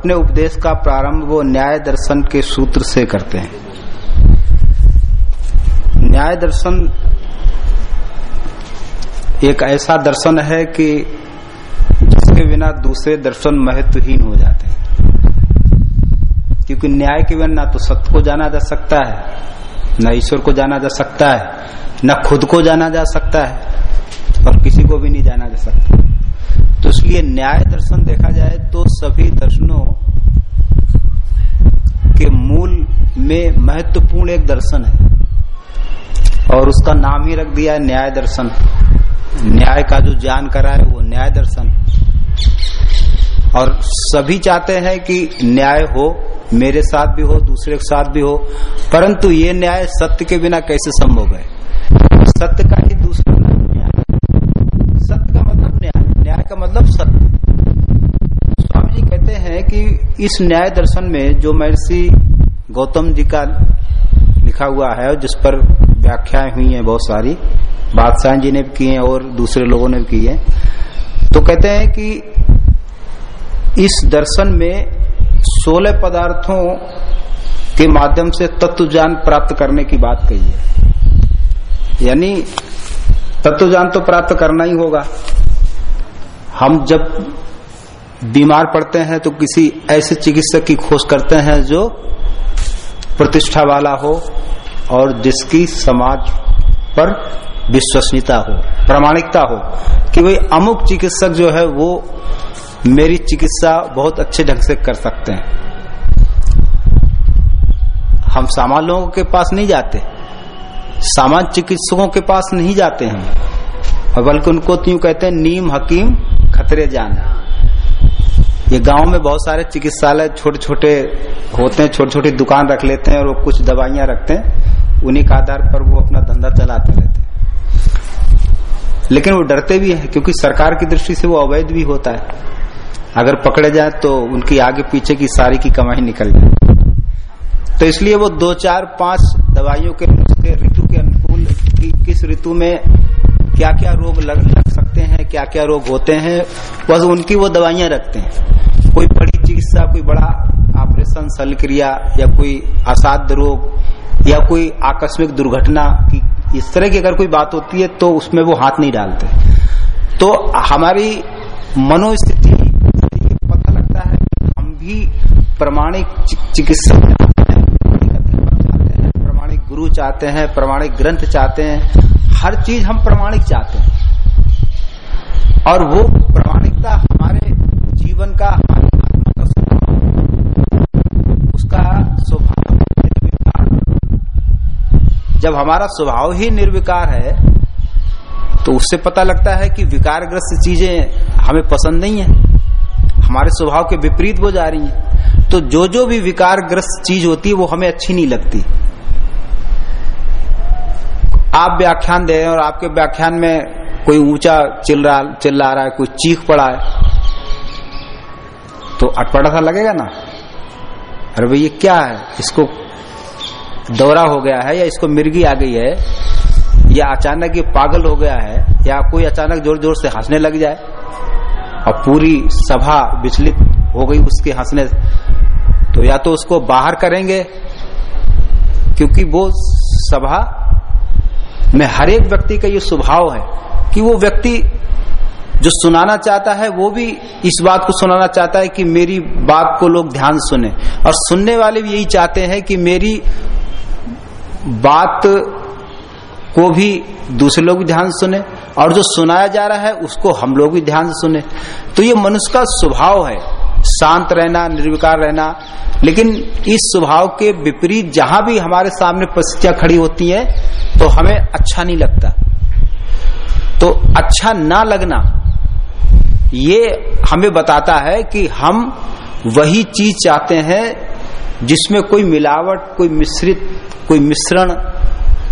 अपने उपदेश का प्रारंभ वो न्याय दर्शन के सूत्र से करते हैं। न्याय दर्शन एक ऐसा दर्शन है कि जिसके बिना दूसरे दर्शन महत्वहीन हो जाते हैं। क्योंकि न्याय के बिना ना तो सत्य को जाना जा सकता है, न ईश्वर को जाना जा सकता है, न खुद को जाना जा सकता है, और किसी को भी नहीं जाना जा सकता। इसलिए न्याय दर्शन देखा जाए तो सभी दर्शनों के मूल में महत्वपूर्ण एक दर्शन है। और उसका नाम ही रख दिया है न्याय दर्शन। न्याय का जो ज्ञान करा है वो न्याय दर्शन। और सभी चाहते हैं कि न्याय हो, मेरे साथ भी हो, दूसरे के साथ भी हो, परंतु ये न्याय सत्य के बिना कैसे संभव है? सत्य का ही दूसरा नाम न्याय सत्य का मतलब न्याय न्याय का मतलब सत्य स्वामी जी कहते हैं कि इस न्याय दर्शन में जो महर्षि गौतम जी का लिखा हुआ है, जिस पर व्याख्याएँ हुई हैं बहुत सारी, बादशाह जी ने भी की हैं और दूसरे लोगों ने भी की है तो कहते हैं कि इस दर्शन में सोलह पदार्थों के माध्यम से तत्व ज्ञान प्राप्त करने की बात कही है। यानी तत्व ज्ञान तो प्राप्त करना ही होगा। हम जब बीमार पड़ते हैं तो किसी ऐसे चिकित्सक की खोज करते हैं जो प्रतिष्ठा वाला हो और जिसकी समाज पर विश्वसनीयता हो, प्रामाणिकता हो कि भाई अमुक चिकित्सक जो है वो मेरी चिकित्सा बहुत अच्छे ढंग से कर सकते हैं। हम सामान्य लोगों के पास नहीं जाते, सामान्य चिकित्सकों के पास नहीं जाते और बल्कि उनको तो यूँ कहते हैं, नीम, हकीम, खतरे जान। ये गाँव में बहुत सारे चिकित्सालय छोटे छोटे होते हैं छोटी छोटी दुकान रख लेते हैं और वो कुछ दवाइयाँ रखते हैं उन्हीं के आधार पर वो अपना धंधा चलाते रहते हैं। लेकिन वो डरते भी हैं क्योंकि सरकार की दृष्टि से वो अवैध भी होता है। अगर पकड़े जाए तो उनकी आगे पीछे की सारी की कमाई निकल जाए। तो इसलिए वो दो चार पाँच दवाइयों के नुस्खे ऋतु के अनुकूल कि, किस ऋतु में क्या क्या रोग लग, लग सकते हैं क्या क्या रोग होते हैं, बस उनकी वो दवाइयाँ रखते हैं। कोई बड़ी चिकित्सा, कोई बड़ा ऑपरेशन शल क्रिया या कोई असाध्य रोग या कोई आकस्मिक दुर्घटना की इस तरह की अगर कोई बात होती है तो उसमें वो हाथ नहीं डालते। तो हमारी मनोस्थिति पता लगता है हम भी प्रमाणिक चिकित्सक चाहते हैं, प्रमाणिक गुरु चाहते हैं, प्रमाणिक ग्रंथ चाहते हैं। हर चीज़ हम प्रमाणिक चाहते हैं। और वो प्रमाणिकता हमारे जीवन का हमारे आत्मा का स्वभाव उसका स्वभाव निर्विकार। जब हमारा स्वभाव ही निर्विकार है तो उससे पता लगता है कि विकारग्रस्त चीज़ें हमें पसंद नहीं है। हमारे स्वभाव के विपरीत वो जा रही हैं। तो जो जो भी विकारग्रस्त चीज़ होती है, वो हमें अच्छी नहीं लगती। आप व्याख्यान दे रहे और आपके व्याख्यान में कोई ऊँचा चिल्ला चिल्ला रहा है, कोई चीख पड़ा है तो अटपटा सा लगेगा ना? अरे भाई ये क्या है? इसको दौरा हो गया है या इसको मिर्गी आ गई है? या अचानक ये पागल हो गया है? या कोई अचानक ज़ोर ज़ोर से हंसने लग जाए? और पूरी सभा विचलित हो गई उसके हंसने तो या तो उसको बाहर करेंगे, क्योंकि वो सभा में हर एक व्यक्ति का ये स्वभाव है। कि वो व्यक्ति जो सुनाना चाहता है, वो भी इस बात को सुनाना चाहता है कि मेरी बात को लोग ध्यान सुने। और सुनने वाले भी यही चाहते हैं कि मेरी बात को भी दूसरे लोग भी ध्यान सुने और जो सुनाया जा रहा है, उसको हम लोग भी ध्यान सुने। तो ये मनुष्य का स्वभाव है। शांत रहना, निर्विकार रहना। लेकिन इस स्वभाव के विपरीत जहाँ भी हमारे सामने परिस्थितियाँ खड़ी होती हैं तो हमें अच्छा नहीं लगता। तो अच्छा ना लगना ये हमें बताता है कि हम वही चीज़ चाहते हैं जिसमें कोई मिलावट कोई मिश्रित कोई मिश्रण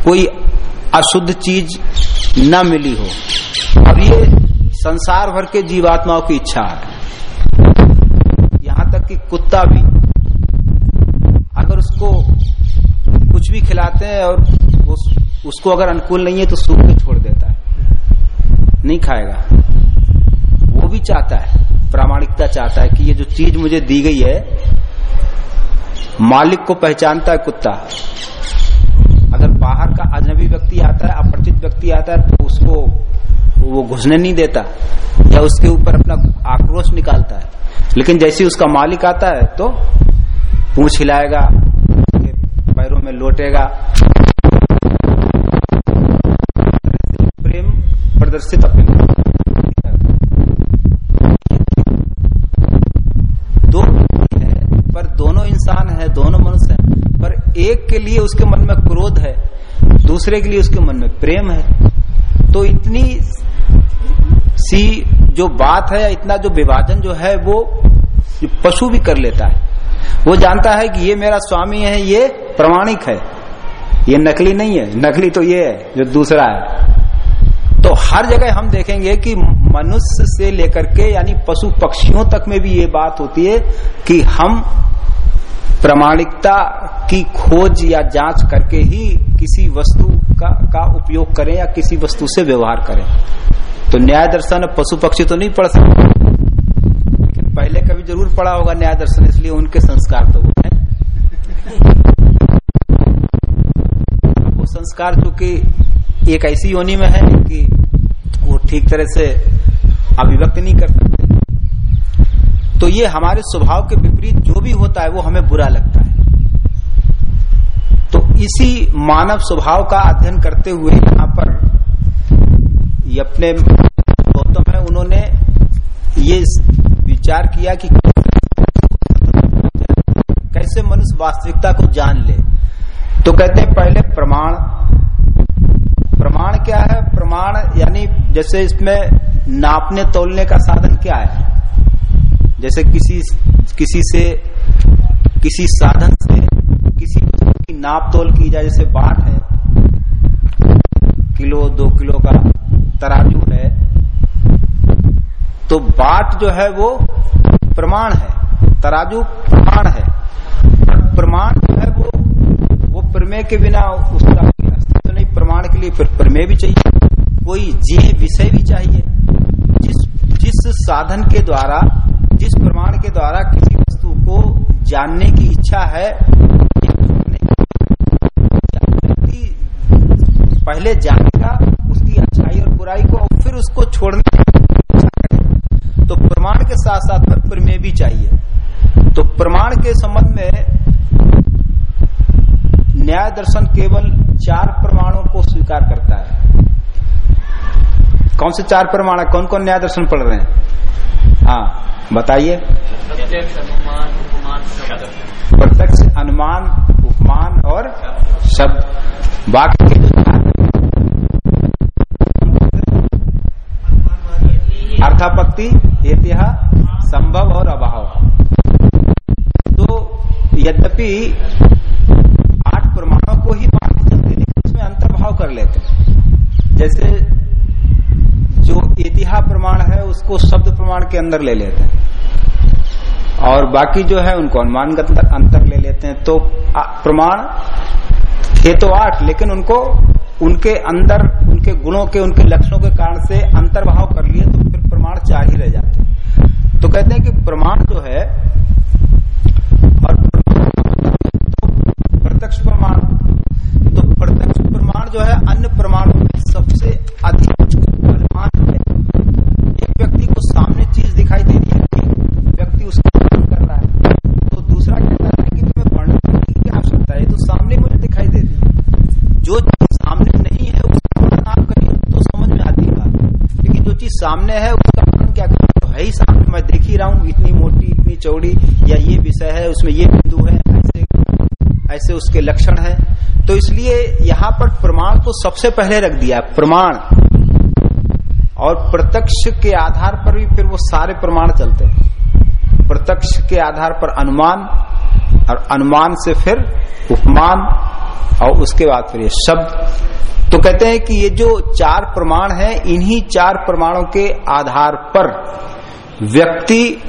कोई अशुद्ध चीज़ न मिली हो। और ये संसार भर के जीवात्माओं की इच्छा है। यहाँ तक कि कुत्ता भी। अगर उसको कुछ भी खिलाते हैं और उस, उसको अगर अनुकूल नहीं है तो सूख के छोड़ देता नहीं खाएगा। वो भी चाहता है, प्रामाणिकता चाहता है कि ये जो चीज़ मुझे दी गई है, मालिक को पहचानता है कुत्ता। अगर बाहर का अजनबी व्यक्ति आता है, अपरिचित व्यक्ति आता है तो उसको वो घुसने नहीं देता, या उसके ऊपर अपना आक्रोश निकालता है। लेकिन जैसे उसका मालिक आता है तो पूछ हिलाएगा पैरों में लोटेगा प्रदर्शित अपने दो है, पर दोनों इंसान है, दोनों मनुष्य है। पर एक के लिए उसके मन में क्रोध है, दूसरे के लिए उसके मन में प्रेम है। तो इतनी सी जो बात है इतना जो विभाजन जो है, वो पशु भी कर लेता है। वो जानता है कि ये मेरा स्वामी है, ये प्रमाणिक है। ये नकली नहीं है, नकली तो ये है, जो दूसरा है। तो हर जगह हम देखेंगे कि मनुष्य से लेकर के यानी पशु पक्षियों तक में भी ये बात होती है कि हम प्रमाणिकता की खोज या जाँच करके ही किसी वस्तु का, का उपयोग करें या किसी वस्तु से व्यवहार करें। तो न्याय दर्शन पशु पक्षी तो नहीं पढ़ सकते। लेकिन पहले कभी ज़रूर पढ़ा होगा न्याय दर्शन इसलिए उनके संस्कार तो वो है। वो संस्कार चूँकि एक ऐसी योनि में है कि वो ठीक तरह से अभिव्यक्त नहीं कर सकते। तो ये हमारे स्वभाव के विपरीत जो भी होता है, वो हमें बुरा लगता है। तो इसी मानव स्वभाव का अध्ययन करते हुए यहाँ पर ये अपने गौतम है, उन्होंने ये विचार किया कि कैसे मनुष्य वास्तविकता को जान ले। तो कहते हैं, पहले प्रमाण प्रमाण क्या है? प्रमाण यानी जैसे इसमें नापने, तोलने का साधन क्या है? जैसे किसी किसी से, किसी साधन से किसी वस्तु की नाप, तोल की जाए, जैसे बाट है, किलो, दो किलो का तराजू है तो बाट जो है वो प्रमाण है, तराजू प्रमाण है। प्रमाण जो है वो वो प्रमेय के बिना उसका लिए फिर प्रमेय भी चाहिए, कोई जी विषय भी चाहिए। जिस जिस साधन के द्वारा, जिस प्रमाण के द्वारा किसी वस्तु को जानने की इच्छा है, पहले जानेगा, उसकी अच्छाई और बुराई को, और फिर उसको छोड़ने तो प्रमाण के साथ साथ प्रमेय भी चाहिए। तो प्रमाण के संबंध में न्याय दर्शन केवल चार प्रमाणों को स्वीकार करता है। कौन से चार प्रमाण है कौन कौन न्याय दर्शन पढ़ रहे हैं? हाँ बताइए। प्रत्यक्ष अनुमान, उपमान और शब्द। जो अर्थापत्ति इतिहास संभव और अभाव। तो यद्यपि आठ प्रमाणों को ही मान के चलते लेकिन उसमें अंतर्भाव कर लेते जैसे जो इतिहास प्रमाण है, उसको शब्द प्रमाण के अंदर ले लेते हैं। और बाकी जो है, उनको अनुमानगत अंतर ले लेते हैं। तो प्रमाण थे तो आठ, लेकिन उनको, उनके अंदर, उनके गुणों के, उनके लक्षणों के कारण से अंतर्भाव कर लिए तो फिर प्रमाण चार ही रह जाते तो कहते हैं कि प्रमाण जो है और प्रत्यक्ष प्रमाण तो प्रत्यक्ष प्रमाण जो है अन्य प्रमाणों में सबसे अधिक अनुमान है एक व्यक्ति को सामने चीज़ दिखाई दे रही है व्यक्ति उसका वर्णन कर रहा है तो दूसरा कहता है कि तुम्हें वर्णन करने की आवश्यकता है तो सामने मुझे दिखाई दे रही जो चीज़ सामने नहीं है उसका वर्णन आप करिए तो समझ में आती है बात लेकिन जो चीज़ सामने है, उसका वर्णन क्या करें? तो है ही सामने, मैं देख ही रहा हूँ, इतनी मोटी, इतनी चौड़ी, या ये विषय है, उसमें ये बिंदु है, ऐसे ऐसे उसके लक्षण है। तो इसलिए यहाँ पर प्रमाण को सबसे पहले रख दिया प्रमाण। और प्रत्यक्ष के आधार पर भी फिर वो सारे प्रमाण चलते हैं। प्रत्यक्ष के आधार पर अनुमान, और अनुमान से फिर उपमान, और उसके बाद फिर ये शब्द। तो कहते हैं कि ये जो चार प्रमाण हैं, इन्हीं चार प्रमाणों के आधार पर व्यक्ति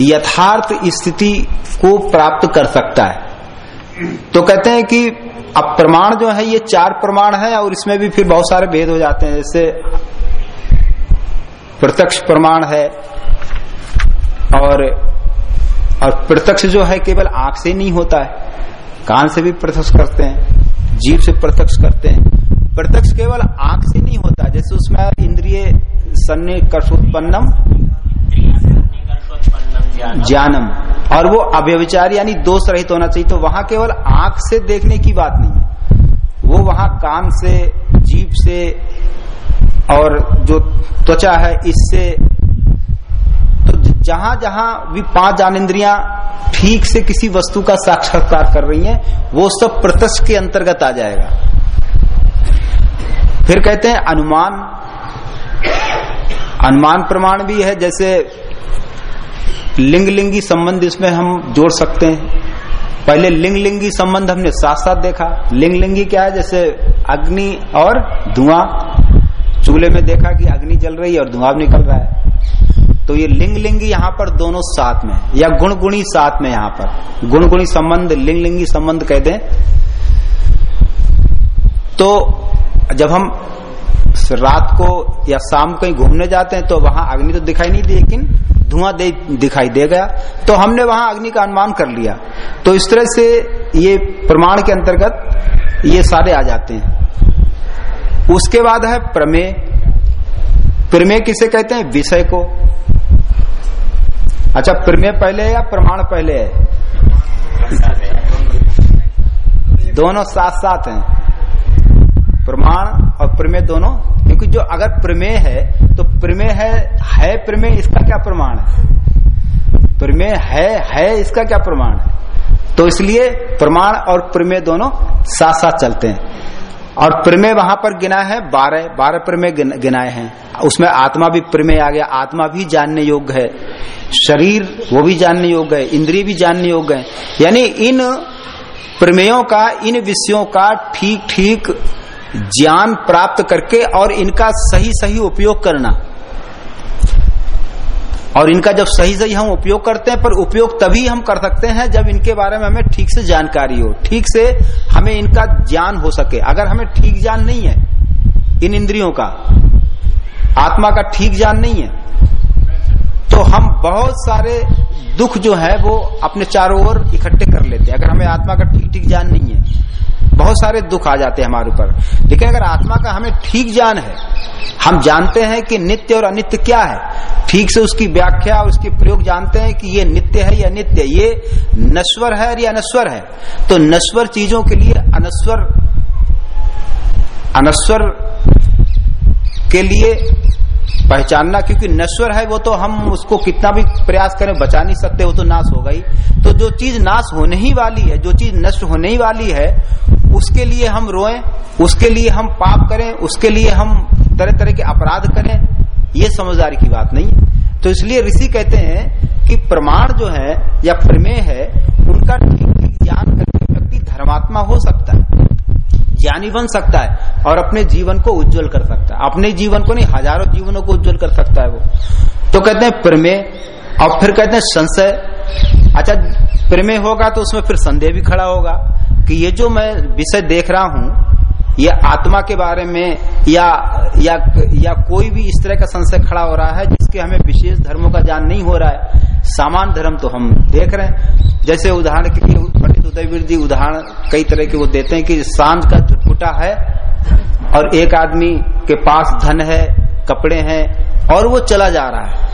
यथार्थ स्थिति को प्राप्त कर सकता है। तो कहते हैं कि अब प्रमाण जो है, ये चार प्रमाण है और इसमें भी फिर बहुत सारे भेद हो जाते हैं। जैसे प्रत्यक्ष प्रमाण है और और प्रत्यक्ष जो है, केवल आँख से नहीं होता है। कान से भी प्रत्यक्ष करते हैं जीव से प्रत्यक्ष करते हैं। प्रत्यक्ष केवल आँख से नहीं होता, जैसे उसमें इंद्रिय सन्ने कर्षोत्पन्नम ज्ञानम। और वो अव्यविचार यानी दोष रहित होना चाहिए तो वहाँ केवल आँख से देखने की बात नहीं है। वो वहाँ कान से जीप से, और जो त्वचा है, इससे तो जहाँ जहाँ भी पाँच ज्ञानेन्द्रियाँ ठीक से किसी वस्तु का साक्षात्कार कर रही हैं, वो सब प्रत्यक्ष के अंतर्गत आ जाएगा। फिर कहते हैं अनुमान। अनुमान प्रमाण भी है, जैसे लिंग लिंगी संबंध इसमें हम जोड़ सकते हैं। पहले लिंग लिंगी संबंध हमने साथ साथ देखा। लिंग लिंगी क्या है, जैसे अग्नि और धुआँ। चूल्हे में देखा कि अग्नि जल रही है और धुआँ निकल रहा है। तो ये लिंग लिंगी यहाँ पर दोनों साथ में या गुण गुणी साथ में यहाँ पर। गुण गुणी संबंध लिंग लिंगी संबंध कह दें। तो जब हम रात को या शाम कहीं घूमने जाते हैं तो वहाँ अग्नि तो दिखाई नहीं दी, लेकिन धुआँ दे, दिखाई दे गया। तो हमने वहाँ अग्नि का अनुमान कर लिया। तो इस तरह से ये प्रमाण के अंतर्गत ये सारे आ जाते हैं। उसके बाद है प्रमेय। प्रमेय किसे कहते हैं? विषय को। अच्छा प्रमेय पहले है या प्रमाण पहले है? दोनों साथ साथ हैं। प्रमाण और प्रमेय दोनों, क्योंकि जो अगर प्रमेय है तो प्रमेय है है प्रमेय, इसका क्या प्रमाण है? प्रमेय है है, इसका क्या प्रमाण है? तो इसलिए प्रमाण और प्रमेय दोनों साथ साथ चलते हैं। और प्रमेय वहाँ पर गिना है, बारह बारह प्रमेय गिनाए हैं। उसमें आत्मा भी प्रमेय आ गया, आत्मा भी जानने योग्य है। शरीर, वो भी जानने योग्य है, इंद्रिय भी जानने योग्य है। यानी इन प्रमेयों का, इन विषयों का ठीक ठीक ज्ञान प्राप्त करके और इनका सही सही उपयोग करना। और इनका जब सही सही हम उपयोग करते हैं, पर उपयोग तभी हम कर सकते हैं जब इनके बारे में हमें ठीक से जानकारी हो, ठीक से हमें इनका ज्ञान हो सके। अगर हमें ठीक ज्ञान नहीं है इन इंद्रियों का, आत्मा का ठीक ज्ञान नहीं है तो हम बहुत सारे दुख जो है वो अपने चारों ओर इकट्ठे कर लेते हैं। अगर हमें आत्मा का ठीक ठीक ज्ञान नहीं है बहुत सारे दुख आ जाते हैं हमारे ऊपर। लेकिन अगर आत्मा का हमें ठीक ज्ञान है, हम जानते हैं कि नित्य और अनित्य क्या है। ठीक से उसकी व्याख्या और उसके प्रयोग जानते हैं कि ये नित्य है या नित्य। ये नश्वर है या अनस्वर है। तो नश्वर चीज़ों के लिए अनस्वर अनस्वर के लिए पहचानना, क्योंकि नश्वर है वो तो हम उसको कितना भी प्रयास करें, बचा नहीं सकते, वो तो नाश ही तो जो चीज़ नाश होने ही वाली है, जो चीज़ नष्ट होने ही वाली है, उसके लिए हम रोएँ, उसके लिए हम पाप करें, उसके लिए हम तरह तरह के अपराध करें, ये समझदारी की बात नहीं है। तो इसलिए ऋषि कहते हैं कि प्रमाण जो है या प्रमेय है, उनका ठीक ठीक ज्ञान करके व्यक्ति धर्मात्मा हो सकता है। ज्ञानी बन सकता है और अपने जीवन को उज्जवल कर सकता है। अपने जीवन को नहीं, हज़ारों जीवनों को उज्जवल कर सकता है वो। तो कहते हैं प्रमेय और फिर कहते हैं संशय। अच्छा प्रमेय होगा तो उसमें फिर संदेह भी खड़ा होगा कि ये जो मैं विषय देख रहा हूँ, ये आत्मा के बारे में या या या कोई भी इस तरह का संशय खड़ा हो रहा है जिसके हमें विशेष धर्मों का ज्ञान नहीं हो रहा है। सामान धर्म तो हम देख रहे हैं। जैसे उदाहरण के लिए पंडित उदयवीर जी उदाहरण कई तरह के वो देते हैं कि साँझ का झुटपुटा है और एक आदमी के पास धन है, कपड़े हैं और वो चला जा रहा है।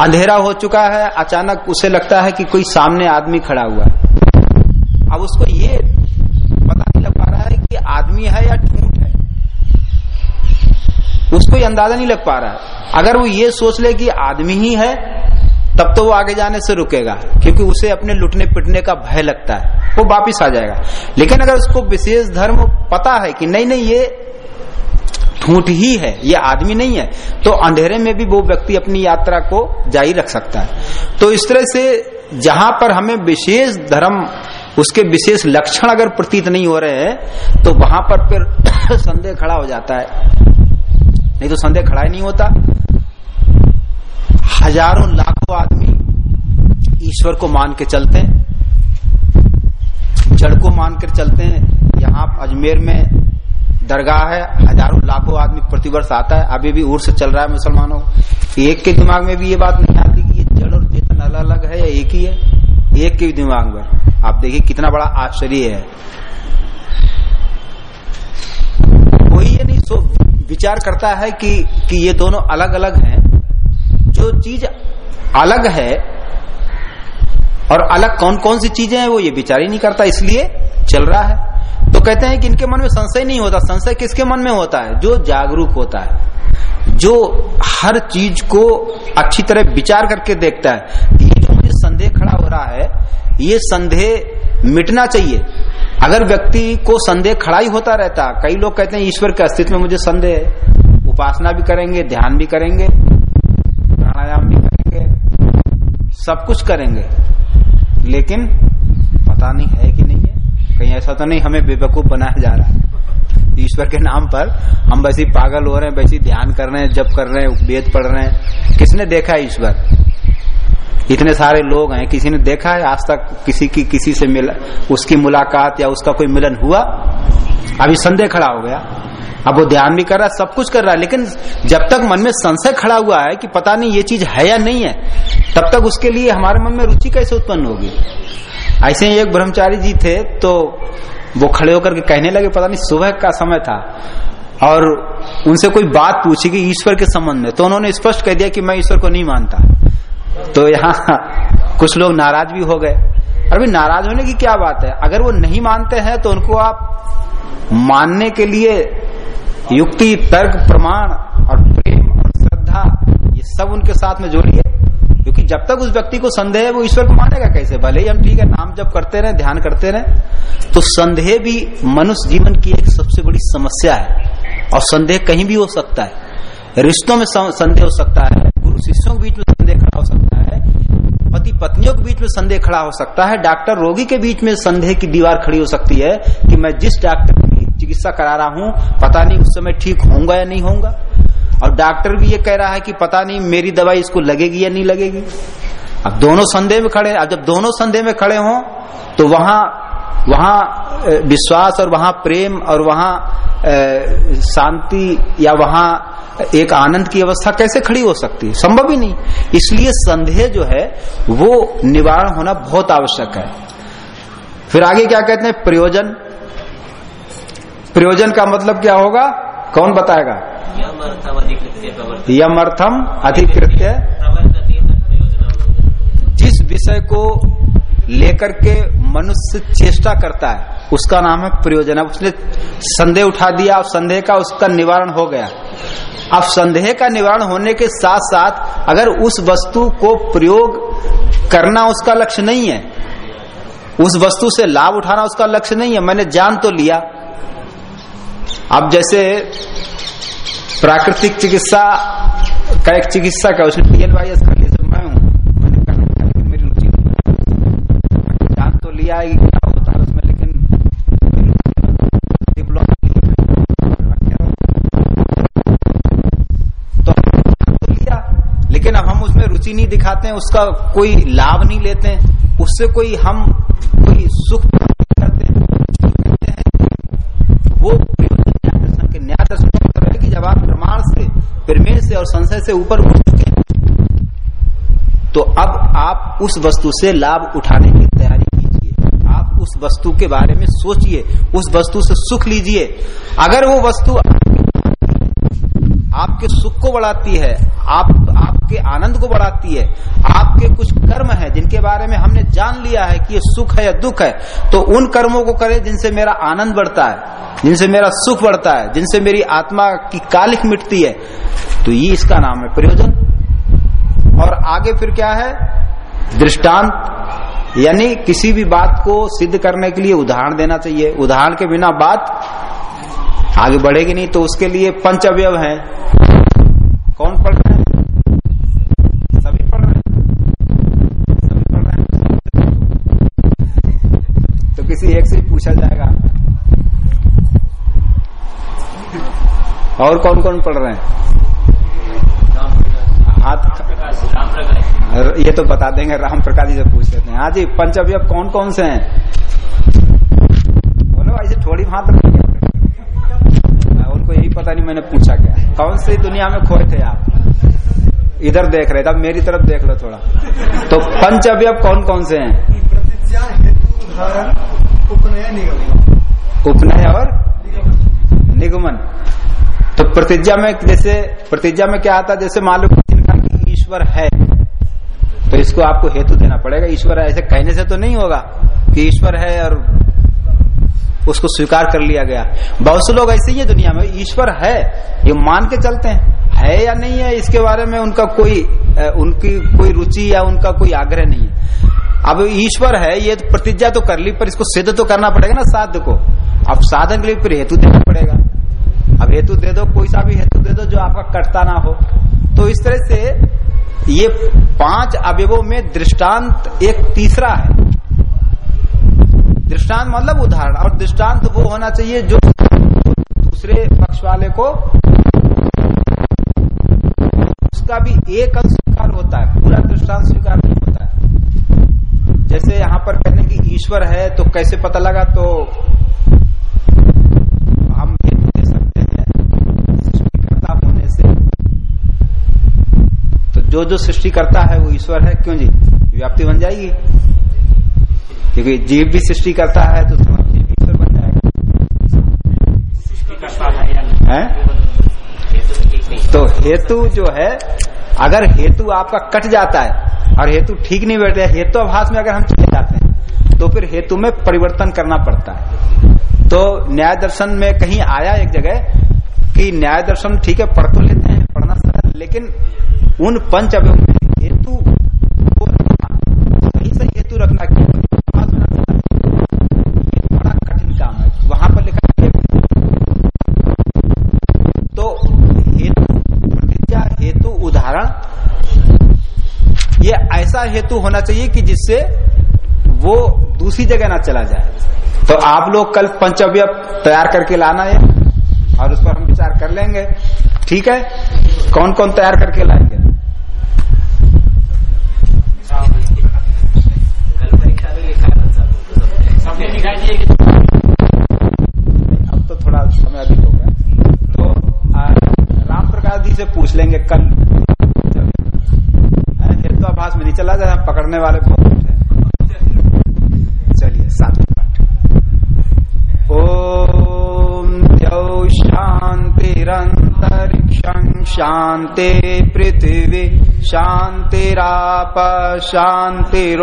अंधेरा हो चुका है, अचानक उसे लगता है कि कोई सामने आदमी खड़ा हुआ है। अब उसको ये पता नहीं लग पा रहा है कि आदमी है या ठूंठ है। उसको ये अंदाज़ा नहीं लग पा रहा है। अगर वो ये सोच ले कि आदमी ही है, तब तो वो आगे जाने से रुकेगा, क्योंकि उसे अपने लुटने पिटने का भय लगता है। वो वापिस आ जाएगा। लेकिन अगर उसको विशेष धर्म पता है कि नहीं नहीं, ये ठूठ ही है, ये आदमी नहीं है तो अंधेरे में भी वो व्यक्ति अपनी यात्रा को जारी रख सकता है। तो इस तरह से जहाँ पर हमें विशेष धर्म, उसके विशेष लक्षण अगर प्रतीत नहीं हो रहे हैं तो वहाँ पर फिर संदेह खड़ा हो जाता है। नहीं तो संदेह खड़ा ही नहीं होता। हज़ारों, लाखों आदमी ईश्वर को मान के चलते हैं। जड़ को मानकर चलते हैं। यहाँ अजमेर में दरगाह है, हज़ारों लाखों आदमी प्रतिवर्ष आता है। अभी भी उर्स चल रहा है मुसलमानों। एक के दिमाग में भी ये बात नहीं आती कि ये जड़ और चेतन अलग अलग है या एक ही है? एक के दिमाग में। आप देखिए कितना बड़ा आश्चर्य है। कोई ये नहीं सो विचार करता है कि कि ये दोनों अलग अलग हैं। जो चीज़ अलग है और अलग कौन कौन सी चीज़ें हैं वो ये विचार ही नहीं करता, इसलिए चल रहा है। तो कहते हैं कि इनके मन में संशय नहीं होता। संशय किसके मन में होता है? जो जागरूक होता है। जो हर चीज़ को अच्छी तरह विचार करके देखता है। ये जो मुझे संदेह खड़ा हो रहा है, ये संदेह मिटना चाहिए। अगर व्यक्ति को संदेह खड़ा ही होता रहता, कई लोग कहते हैं, ईश्वर के अस्तित्व में मुझे संदेह है। उपासना भी करेंगे, ध्यान भी करेंगे, प्राणायाम भी करेंगे, सब कुछ करेंगे। लेकिन पता नहीं है कि नहीं है। कहीं ऐसा तो नहीं, हमें बेवकूफ़ बनाया जा रहा है। ईश्वर के नाम पर हम वैसे पागल हो रहे हैं, वैसे ध्यान कर रहे हैं जब कर रहे हैं वेद पढ़ रहे हैं। किसने देखा है ईश्वर? इतने सारे लोग हैं, किसी ने देखा है? आज तक किसी की, किसी से मिला, उसकी मुलाकात या उसका कोई मिलन हुआ? अभी संदेह खड़ा हो गया। अब वो ध्यान भी कर रहा है सब कुछ कर रहा है लेकिन जब तक मन में संशय खड़ा हुआ है कि पता नहीं ये चीज़ है या नहीं है, तब तक उसके लिए हमारे मन में रुचि कैसे उत्पन्न होगी? ऐसे ही एक ब्रह्मचारी जी थे तो वो खड़े होकर के कहने लगे, पता नहीं सुबह का समय था, और उनसे कोई बात पूछी कि ईश्वर के संबंध में तो उन्होंने स्पष्ट कह दिया कि मैं ईश्वर को नहीं मानता। तो यहाँ कुछ लोग नाराज़ भी हो गए। अभी नाराज़ होने की क्या बात है? अगर वो नहीं मानते हैं तो उनको आप मानने के लिए युक्ति, तर्क, प्रमाण और प्रेम और श्रद्धा, ये सब उनके साथ में जोड़िए क्योंकि जब तक उस व्यक्ति को संदेह है, वो ईश्वर को मानेगा कैसे? भले ही हम ठीक है, नाम जब करते रहे, ध्यान करते रहे तो संदेह भी मनुष्य जीवन की एक सबसे बड़ी समस्या है। और संदेह कहीं भी हो सकता है। रिश्तों में संदेह हो सकता है, गुरु शिष्यों के बीच में संदेह खड़ा हो सकता है, पति पत्नियों के बीच में संदेह खड़ा हो सकता है, डॉक्टर रोगी के बीच में संदेह की दीवार खड़ी हो सकती है कि मैं जिस डॉक्टर चिकित्सा करा रहा हूँ, पता नहीं उस समय ठीक होऊँगा या नहीं होऊँगा। और डॉक्टर भी ये कह रहा है कि पता नहीं मेरी दवाई इसको लगेगी या नहीं लगेगी। अब दोनों संदेह में खड़े अब जब दोनों संदेह में खड़े हों तो वहाँ वहाँ विश्वास और वहाँ प्रेम और वहाँ शांति या वहाँ एक आनंद की अवस्था कैसे खड़ी हो सकती है? संभव ही नहीं। इसलिए संदेह जो है, वो निवारण होना बहुत आवश्यक है। फिर आगे क्या कहते हैं? प्रयोजन। प्रयोजन का मतलब क्या होगा? कौन बताएगा? यम अर्थम अधिकृत्य। जिस विषय को लेकर के मनुष्य चेष्टा करता है, उसका नाम है प्रयोजन। अब उसने संदेह उठा दिया, अब संदेह का उसका निवारण हो गया। अब संदेह का निवारण होने के साथ साथ अगर उस वस्तु को प्रयोग करना उसका लक्ष्य नहीं है, उस वस्तु से लाभ उठाना उसका लक्ष्य नहीं है, मैंने जान तो लिया अब जैसे प्राकृतिक चिकित्सा का एक चिकित्सक है उसने पीएल वाई एस कर लिया मैं हूँ, मैंने लेकिन मेरी रुचि जान तो लिया है, क्या होता है उसमें, लेकिन तो तो लिया, लेकिन अब हम उसमें रुचि नहीं दिखाते हैं, उसका कोई लाभ नहीं लेते हैं, उससे कोई हम कोई सुख करते हैं, वो न्याय दर्शन के न्याय दर्शन का मतलब है कि जब आप प्रमाण से प्रमेय से और संशय से ऊपर उठ चुके हैं। तो अब आप उस वस्तु से लाभ उठाने की तैयारी कीजिए। आप उस वस्तु के बारे में सोचिए, उस वस्तु से सुख लीजिए। अगर वो वस्तु आपके सुख को बढ़ाती है, आप, आपके आनंद को बढ़ाती है, आपके कुछ कर्म है जिनके बारे में हमने जान लिया है कि ये सुख है या दुख है तो उन कर्मों को करें जिनसे मेरा आनंद बढ़ता है, जिनसे मेरा सुख बढ़ता है, जिनसे मेरी आत्मा की कालिक मिटती है। तो ये इसका नाम है प्रयोजन। और आगे फिर क्या है? दृष्टांत, यानी किसी भी बात को सिद्ध करने के लिए उदाहरण देना चाहिए। उदाहरण के बिना बात आगे बढ़ेगी नहीं तो उसके लिए पंच अवयव है। किसी एक से पूछा जाएगा। और कौन कौन पढ़ रहे हैं? हाथ ये तो बता देंगे राम प्रकाश जी से पूछ लेते हैं। हाँ जी पंच पंचअवयव कौन कौन से हैं? बोलो ऐसे थोड़ी हाथ रखिए। उनको यही पता नहीं मैंने पूछा क्या कौन सी दुनिया में खोए थे आप? इधर देख रहे थे अब मेरी तरफ़ देख लो थोड़ा। तो पंच अवयव कौन कौन से हैं? उपनय निगम उपनय और निगमन। तो प्रतिज्ञा में जैसे, प्रतिज्ञा में क्या आता जैसे मालूम जिनका कि ईश्वर है तो इसको आपको हेतु देना पड़ेगा। ईश्वर ऐसे कहने से तो नहीं होगा कि ईश्वर है और उसको स्वीकार कर लिया गया। बहुत से लोग ऐसे ही है दुनिया में, ईश्वर है, ये मान के चलते हैं। है या नहीं है, इसके बारे में उनका कोई उनकी कोई रुचि या उनका कोई आग्रह नहीं है। अब ईश्वर है, ये तो प्रतिज्ञा तो कर ली, पर इसको सिद्ध तो करना पड़ेगा ना साध को। अब साधन के लिए फिर हेतु देना पड़ेगा। अब हेतु दे दो, कोई सा भी हेतु दे दो जो आपका कटता ना हो। तो इस तरह से ये पाँच अवयवों में दृष्टांत एक तीसरा है। दृष्टांत मतलब उदाहरण, और दृष्टांत वो होना चाहिए जो दूसरे पक्ष वाले को उसका भी एक अंश स्वीकार होता है, पूरा दृष्टांत स्वीकार नहीं होता है। जैसे यहाँ पर कहने की ईश्वर है तो कैसे पता लगा? तो हम हेतु दे सकते हैं सृष्टिकर्ता होने से। तो जो जो सृष्टि करता है वो ईश्वर है। क्यों जी? व्याप्ति बन जाएगी। क्योंकि जीव भी सृष्टि करता है तो भी ईश्वर बन जाएगा। है तो हेतु जो है अगर हेतु आपका कट जाता है और हेतु ठीक नहीं बैठे हेतु आभास में अगर हम चले जाते हैं तो फिर हेतु में परिवर्तन करना पड़ता है। तो न्याय दर्शन में कहीं आया एक जगह कि न्याय दर्शन ठीक है, पढ़ तो लेते हैं, पढ़ना सरल, लेकिन उन पंच अवयव ऐसा हेतु होना चाहिए कि जिससे वो दूसरी जगह ना चला जाए। तो आप लोग कल पंचव्य तैयार करके लाना है, और उस पर हम विचार कर लेंगे। ठीक है? कौन कौन तैयार करके लाएँगे? अब तो थोड़ा समय अधिक हो गया। तो राम प्रकाश जी से पूछ लेंगे कल हेतु आभास में नहीं चला जाए हम पकड़ने वाले बहुत हैं। चलिए सातवें पाठ ओम जौ शांतिरंतरिक्षं शांति पृथ्वी शांतिराप शांति